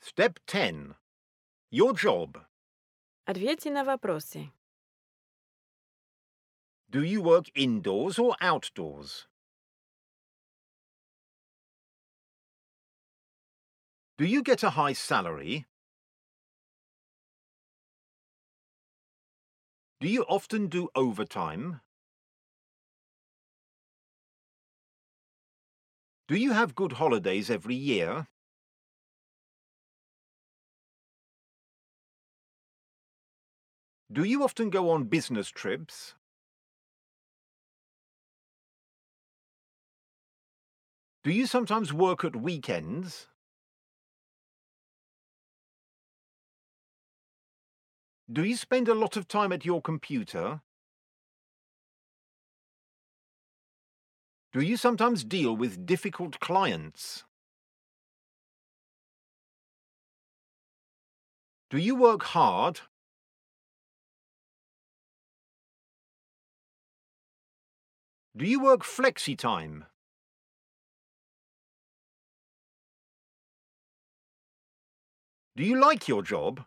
Step 10. Your job. Ответьте на вопросы. Do you work indoors or outdoors? Do you get a high salary? Do you often do overtime? Do you have good holidays every year? Do you often go on business trips? Do you sometimes work at weekends? Do you spend a lot of time at your computer? Do you sometimes deal with difficult clients? Do you work hard? Do you work flexi time? Do you like your job?